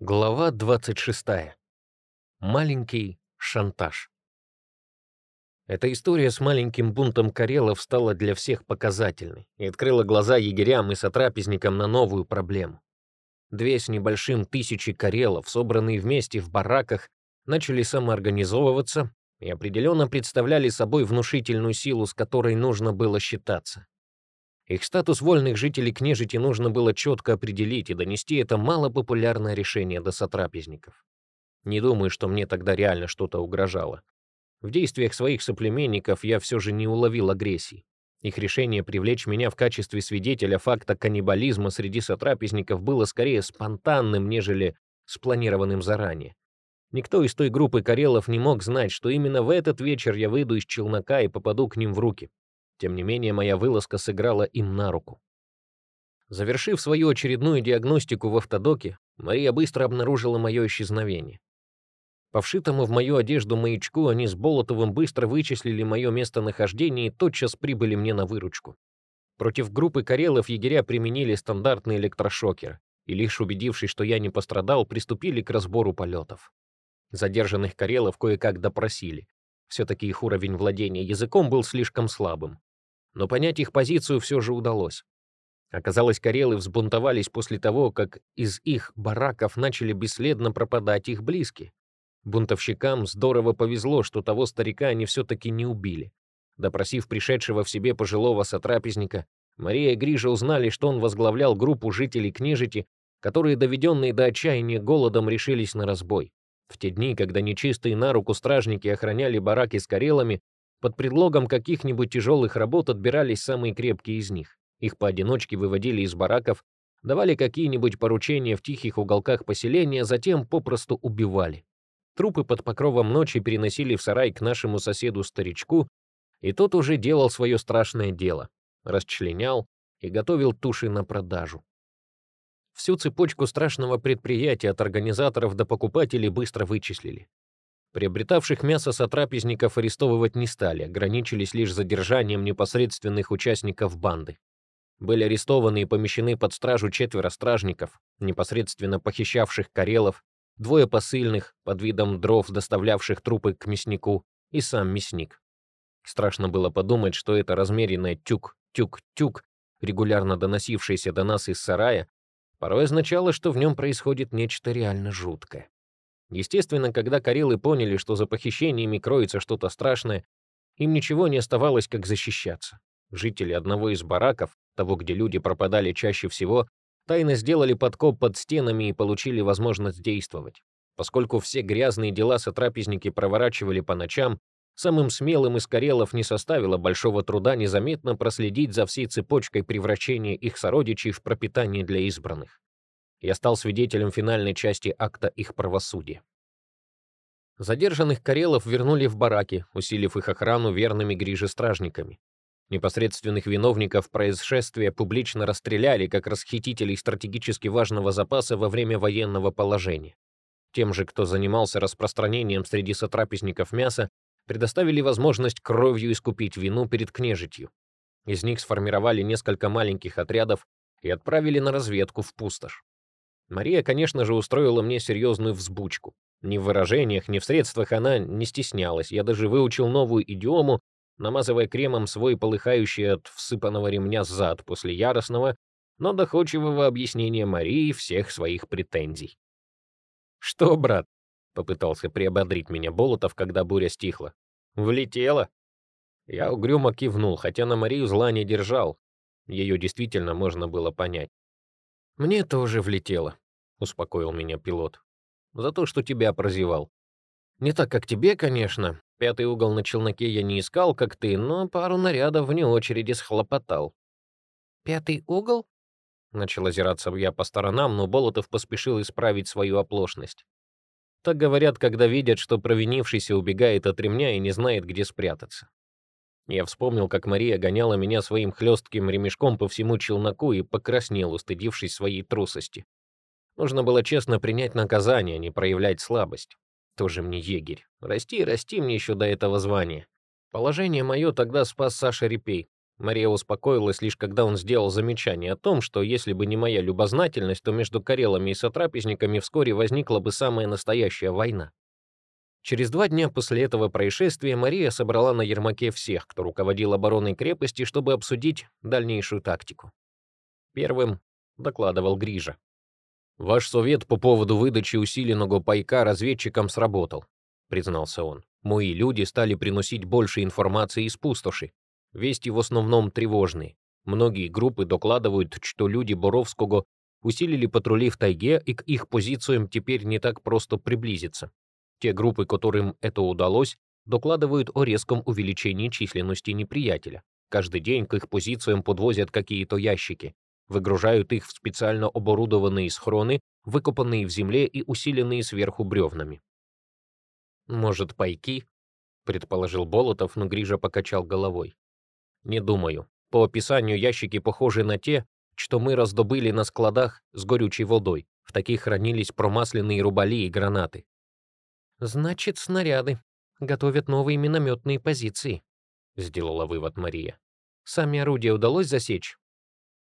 Глава 26. Маленький шантаж. Эта история с маленьким бунтом карелов стала для всех показательной и открыла глаза егерям и сотрапезникам на новую проблему. Две с небольшим тысячи карелов, собранные вместе в бараках, начали самоорганизовываться и определенно представляли собой внушительную силу, с которой нужно было считаться. Их статус вольных жителей княжити нужно было четко определить и донести это малопопулярное решение до сотрапезников. Не думаю, что мне тогда реально что-то угрожало. В действиях своих соплеменников я все же не уловил агрессии. Их решение привлечь меня в качестве свидетеля факта каннибализма среди сотрапезников было скорее спонтанным, нежели спланированным заранее. Никто из той группы карелов не мог знать, что именно в этот вечер я выйду из челнока и попаду к ним в руки. Тем не менее, моя вылазка сыграла им на руку. Завершив свою очередную диагностику в автодоке, Мария быстро обнаружила мое исчезновение. По вшитому в мою одежду маячку они с Болотовым быстро вычислили мое местонахождение и тотчас прибыли мне на выручку. Против группы карелов егеря применили стандартный электрошокер, и лишь убедившись, что я не пострадал, приступили к разбору полетов. Задержанных карелов кое-как допросили. Все-таки их уровень владения языком был слишком слабым но понять их позицию все же удалось. Оказалось, карелы взбунтовались после того, как из их бараков начали бесследно пропадать их близкие. Бунтовщикам здорово повезло, что того старика они все-таки не убили. Допросив пришедшего в себе пожилого сотрапезника, Мария и Грижа узнали, что он возглавлял группу жителей княжити, которые, доведенные до отчаяния голодом, решились на разбой. В те дни, когда нечистые на руку стражники охраняли бараки с карелами, под предлогом каких-нибудь тяжелых работ отбирались самые крепкие из них. Их поодиночке выводили из бараков, давали какие-нибудь поручения в тихих уголках поселения, затем попросту убивали. Трупы под покровом ночи переносили в сарай к нашему соседу-старичку, и тот уже делал свое страшное дело, расчленял и готовил туши на продажу. Всю цепочку страшного предприятия от организаторов до покупателей быстро вычислили. Приобретавших мясо сотрапезников арестовывать не стали, ограничились лишь задержанием непосредственных участников банды. Были арестованы и помещены под стражу четверо стражников, непосредственно похищавших карелов, двое посыльных, под видом дров, доставлявших трупы к мяснику, и сам мясник. Страшно было подумать, что это размеренное тюк-тюк-тюк, регулярно доносившееся до нас из сарая, порой означало, что в нем происходит нечто реально жуткое. Естественно, когда карелы поняли, что за похищениями кроется что-то страшное, им ничего не оставалось, как защищаться. Жители одного из бараков, того, где люди пропадали чаще всего, тайно сделали подкоп под стенами и получили возможность действовать. Поскольку все грязные дела сотрапезники проворачивали по ночам, самым смелым из карелов не составило большого труда незаметно проследить за всей цепочкой превращения их сородичей в пропитание для избранных я стал свидетелем финальной части акта их правосудия. Задержанных карелов вернули в бараки, усилив их охрану верными гриже-стражниками. Непосредственных виновников происшествия публично расстреляли как расхитителей стратегически важного запаса во время военного положения. Тем же, кто занимался распространением среди сотрапезников мяса, предоставили возможность кровью искупить вину перед княжитью. Из них сформировали несколько маленьких отрядов и отправили на разведку в пустошь. Мария, конечно же, устроила мне серьезную взбучку. Ни в выражениях, ни в средствах она не стеснялась. Я даже выучил новую идиому, намазывая кремом свой полыхающий от всыпанного ремня зад после яростного, но доходчивого объяснения Марии всех своих претензий. «Что, брат?» — попытался приободрить меня Болотов, когда буря стихла. «Влетела?» Я угрюмо кивнул, хотя на Марию зла не держал. Ее действительно можно было понять. «Мне тоже влетело», — успокоил меня пилот. «За то, что тебя прозевал. Не так, как тебе, конечно. Пятый угол на челноке я не искал, как ты, но пару нарядов вне очереди схлопотал». «Пятый угол?» Начал озираться я по сторонам, но Болотов поспешил исправить свою оплошность. Так говорят, когда видят, что провинившийся убегает от ремня и не знает, где спрятаться. Я вспомнил, как Мария гоняла меня своим хлестким ремешком по всему челноку и покраснел, устыдившись своей трусости. Нужно было честно принять наказание, а не проявлять слабость. Тоже мне егерь. Расти и расти мне еще до этого звания. Положение мое тогда спас Саша Репей. Мария успокоилась лишь когда он сделал замечание о том, что если бы не моя любознательность, то между карелами и сотрапезниками вскоре возникла бы самая настоящая война. Через два дня после этого происшествия Мария собрала на Ермаке всех, кто руководил обороной крепости, чтобы обсудить дальнейшую тактику. Первым докладывал Грижа. «Ваш совет по поводу выдачи усиленного пайка разведчикам сработал», признался он. «Мои люди стали приносить больше информации из пустоши. Вести в основном тревожные. Многие группы докладывают, что люди Боровского усилили патрули в тайге, и к их позициям теперь не так просто приблизиться. Те группы, которым это удалось, докладывают о резком увеличении численности неприятеля. Каждый день к их позициям подвозят какие-то ящики, выгружают их в специально оборудованные схроны, выкопанные в земле и усиленные сверху бревнами. «Может, пайки?» — предположил Болотов, но Грижа покачал головой. «Не думаю. По описанию ящики похожи на те, что мы раздобыли на складах с горючей водой. В таких хранились промасленные рубали и гранаты. «Значит, снаряды. Готовят новые минометные позиции», — сделала вывод Мария. «Сами орудия удалось засечь?»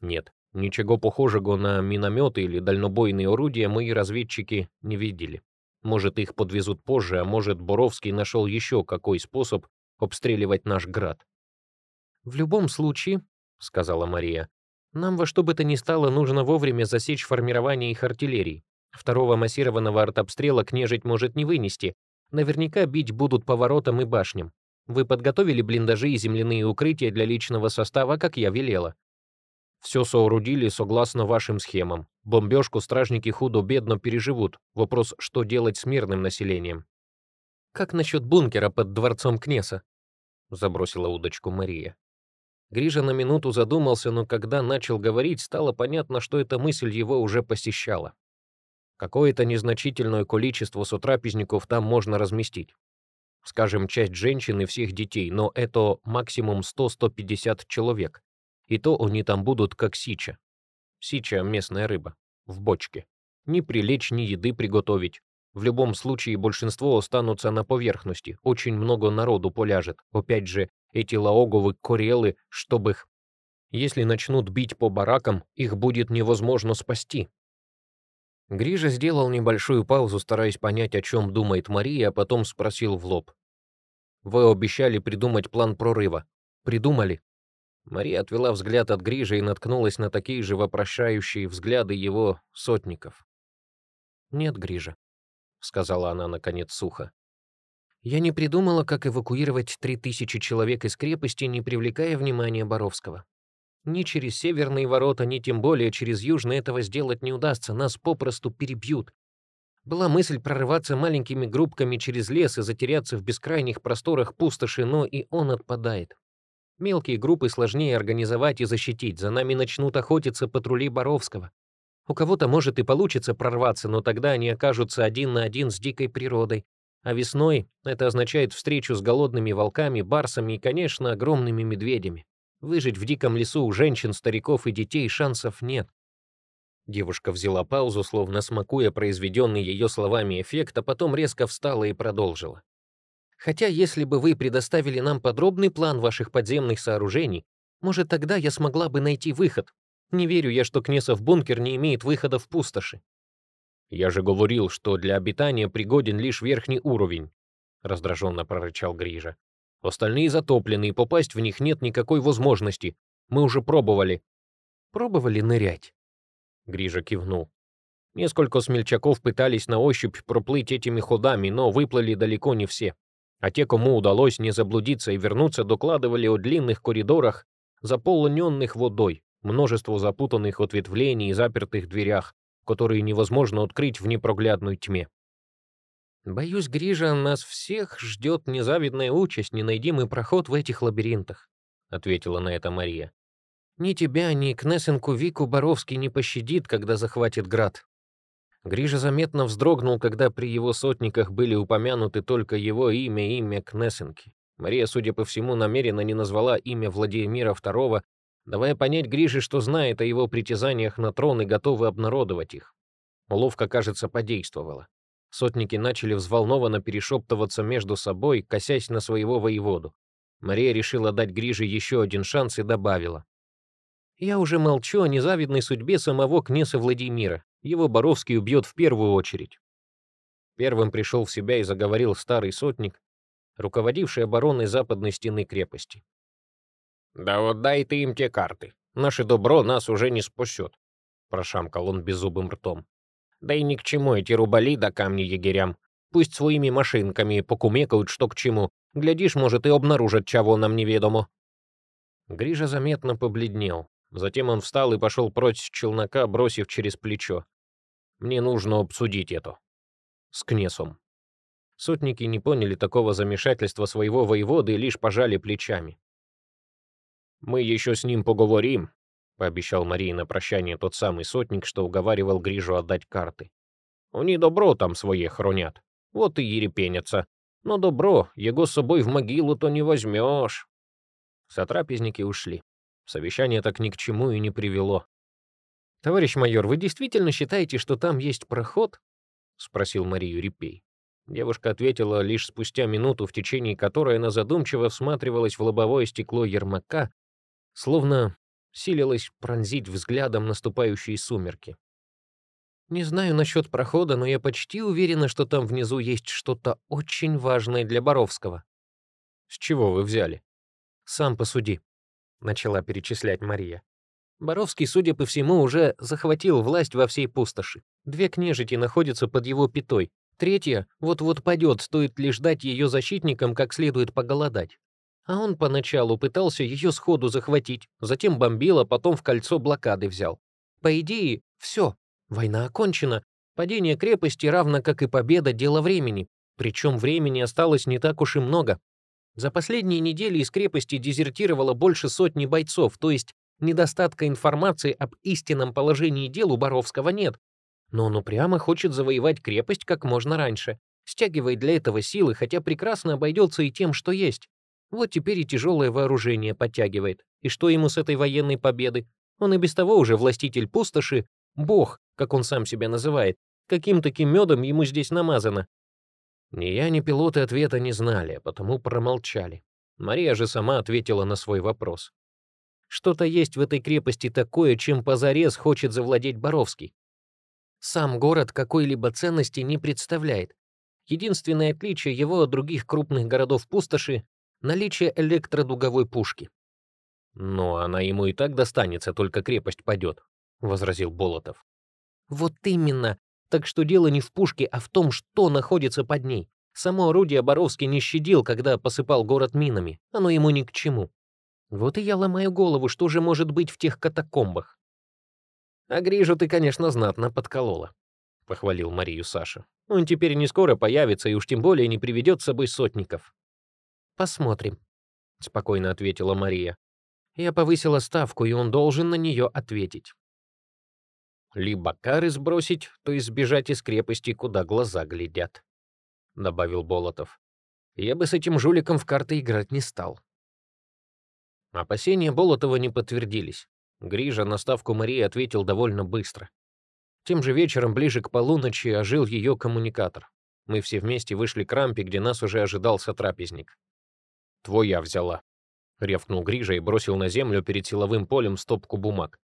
«Нет, ничего похожего на минометы или дальнобойные орудия мои разведчики не видели. Может, их подвезут позже, а может, Боровский нашел еще какой способ обстреливать наш град». «В любом случае», — сказала Мария, «нам во что бы то ни стало нужно вовремя засечь формирование их артиллерии. Второго массированного артобстрела княжить может не вынести. Наверняка бить будут по воротам и башням. Вы подготовили блиндажи и земляные укрытия для личного состава, как я велела. Все соорудили согласно вашим схемам. Бомбежку стражники худо-бедно переживут. Вопрос, что делать с мирным населением. Как насчет бункера под дворцом Кнеса? Забросила удочку Мария. Грижа на минуту задумался, но когда начал говорить, стало понятно, что эта мысль его уже посещала. Какое-то незначительное количество сотрапезников там можно разместить. Скажем, часть женщин и всех детей, но это максимум 100-150 человек. И то они там будут как сича. Сича — местная рыба. В бочке. Ни прилечь, ни еды приготовить. В любом случае большинство останутся на поверхности. Очень много народу поляжет. Опять же, эти лаоговы корелы, чтобы их... Если начнут бить по баракам, их будет невозможно спасти. Грижа сделал небольшую паузу, стараясь понять, о чем думает Мария, а потом спросил в лоб. «Вы обещали придумать план прорыва. Придумали?» Мария отвела взгляд от Грижа и наткнулась на такие же вопрошающие взгляды его сотников. «Нет, Грижа», — сказала она, наконец, сухо. «Я не придумала, как эвакуировать три тысячи человек из крепости, не привлекая внимания Боровского. Ни через северные ворота, ни тем более через южные этого сделать не удастся, нас попросту перебьют. Была мысль прорываться маленькими группками через лес и затеряться в бескрайних просторах пустоши, но и он отпадает. Мелкие группы сложнее организовать и защитить, за нами начнут охотиться патрули Боровского. У кого-то может и получится прорваться, но тогда они окажутся один на один с дикой природой. А весной это означает встречу с голодными волками, барсами и, конечно, огромными медведями. Выжить в диком лесу у женщин, стариков и детей шансов нет. Девушка взяла паузу, словно смакуя произведенный ее словами эффект, а потом резко встала и продолжила. «Хотя, если бы вы предоставили нам подробный план ваших подземных сооружений, может, тогда я смогла бы найти выход. Не верю я, что Кнесов бункер не имеет выхода в пустоши». «Я же говорил, что для обитания пригоден лишь верхний уровень», — раздраженно прорычал Грижа. Остальные затоплены, и попасть в них нет никакой возможности. Мы уже пробовали». «Пробовали нырять?» Грижа кивнул. Несколько смельчаков пытались на ощупь проплыть этими ходами, но выплыли далеко не все. А те, кому удалось не заблудиться и вернуться, докладывали о длинных коридорах, заполненных водой, множество запутанных ответвлений и запертых дверях, которые невозможно открыть в непроглядной тьме. Боюсь, Грижа, нас всех ждет незавидная участь, не найди мы проход в этих лабиринтах, ответила на это Мария. Ни тебя, ни Кнесенку Вику Боровский не пощадит, когда захватит град. Грижа заметно вздрогнул, когда при его сотниках были упомянуты только его имя и имя Кнесенки. Мария, судя по всему, намеренно не назвала имя Владимира II, давая понять Гриже, что знает о его притязаниях на трон и готовы обнародовать их. Уловка, кажется, подействовала. Сотники начали взволнованно перешептываться между собой, косясь на своего воеводу. Мария решила дать Гриже еще один шанс и добавила. «Я уже молчу о незавидной судьбе самого князя Владимира. Его Боровский убьет в первую очередь». Первым пришел в себя и заговорил старый сотник, руководивший обороной западной стены крепости. «Да вот дай ты им те карты. Наше добро нас уже не спасет», — прошамкал он беззубым ртом. «Да и ни к чему эти рубали да камни егерям. Пусть своими машинками покумекают, что к чему. Глядишь, может, и обнаружат, чего нам неведомо». Грижа заметно побледнел. Затем он встал и пошел прочь с челнока, бросив через плечо. «Мне нужно обсудить это. С Кнесом». Сотники не поняли такого замешательства своего воеводы и лишь пожали плечами. «Мы еще с ним поговорим», — пообещал Марии на прощание тот самый сотник, что уговаривал Грижу отдать карты. «Они добро там свои хронят, вот и ерепенятся. Но добро, его с собой в могилу-то не возьмешь». Сотрапезники ушли. Совещание так ни к чему и не привело. «Товарищ майор, вы действительно считаете, что там есть проход?» — спросил Марию Репей. Девушка ответила лишь спустя минуту, в течение которой она задумчиво всматривалась в лобовое стекло Ермака, словно силилась пронзить взглядом наступающие сумерки. «Не знаю насчет прохода, но я почти уверена, что там внизу есть что-то очень важное для Боровского». «С чего вы взяли?» «Сам посуди», — начала перечислять Мария. Боровский, судя по всему, уже захватил власть во всей пустоши. Две княжити находятся под его пятой. Третья вот-вот падет, стоит лишь дать ее защитникам как следует поголодать. А он поначалу пытался ее сходу захватить, затем бомбил, а потом в кольцо блокады взял. По идее, все, война окончена. Падение крепости, равно как и победа, дело времени. Причем времени осталось не так уж и много. За последние недели из крепости дезертировало больше сотни бойцов, то есть недостатка информации об истинном положении дел у Боровского нет. Но он упрямо хочет завоевать крепость как можно раньше, стягивает для этого силы, хотя прекрасно обойдется и тем, что есть. Вот теперь и тяжелое вооружение подтягивает. И что ему с этой военной победы? Он и без того уже властитель пустоши, бог, как он сам себя называет. Каким таким медом ему здесь намазано? Ни я, ни пилоты ответа не знали, а потому промолчали. Мария же сама ответила на свой вопрос. Что-то есть в этой крепости такое, чем позарез хочет завладеть Боровский. Сам город какой-либо ценности не представляет. Единственное отличие его от других крупных городов пустоши наличие электродуговой пушки. «Но она ему и так достанется, только крепость падет», — возразил Болотов. «Вот именно. Так что дело не в пушке, а в том, что находится под ней. Само орудие Боровский не щадил, когда посыпал город минами. Оно ему ни к чему. Вот и я ломаю голову, что же может быть в тех катакомбах. «А Грижу ты, конечно, знатно подколола», — похвалил Марию Саша. «Он теперь не скоро появится и уж тем более не приведет с собой сотников». «Посмотрим», — спокойно ответила Мария. «Я повысила ставку, и он должен на нее ответить». «Либо кары сбросить, то избежать из крепости, куда глаза глядят», — добавил Болотов. «Я бы с этим жуликом в карты играть не стал». Опасения Болотова не подтвердились. Грижа на ставку Марии ответил довольно быстро. Тем же вечером, ближе к полуночи, ожил ее коммуникатор. Мы все вместе вышли к рампе, где нас уже ожидался трапезник. «Твоя взяла», — рявкнул Грижа и бросил на землю перед силовым полем стопку бумаг.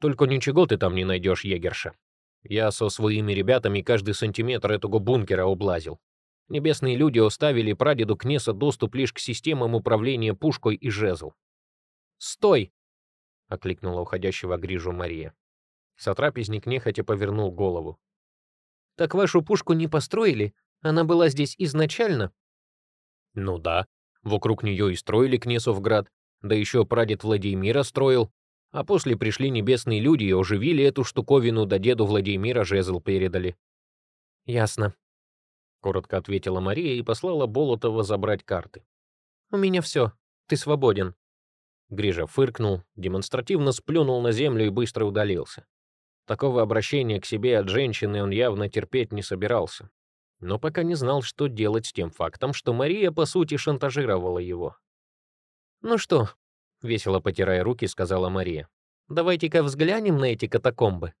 «Только ничего ты там не найдешь, егерша. Я со своими ребятами каждый сантиметр этого бункера облазил. Небесные люди оставили прадеду Кнеса доступ лишь к системам управления пушкой и жезл. «Стой!» — окликнула уходящего Грижу Мария. Сотрапезник нехотя повернул голову. «Так вашу пушку не построили? Она была здесь изначально?» «Ну да», Вокруг нее и строили Кнесовград, да еще прадед Владимира строил. А после пришли небесные люди и оживили эту штуковину, да деду Владимира жезл передали. «Ясно», — коротко ответила Мария и послала Болотова забрать карты. «У меня все. Ты свободен». Грижа фыркнул, демонстративно сплюнул на землю и быстро удалился. Такого обращения к себе от женщины он явно терпеть не собирался но пока не знал, что делать с тем фактом, что Мария, по сути, шантажировала его. «Ну что?» — весело потирая руки, сказала Мария. «Давайте-ка взглянем на эти катакомбы».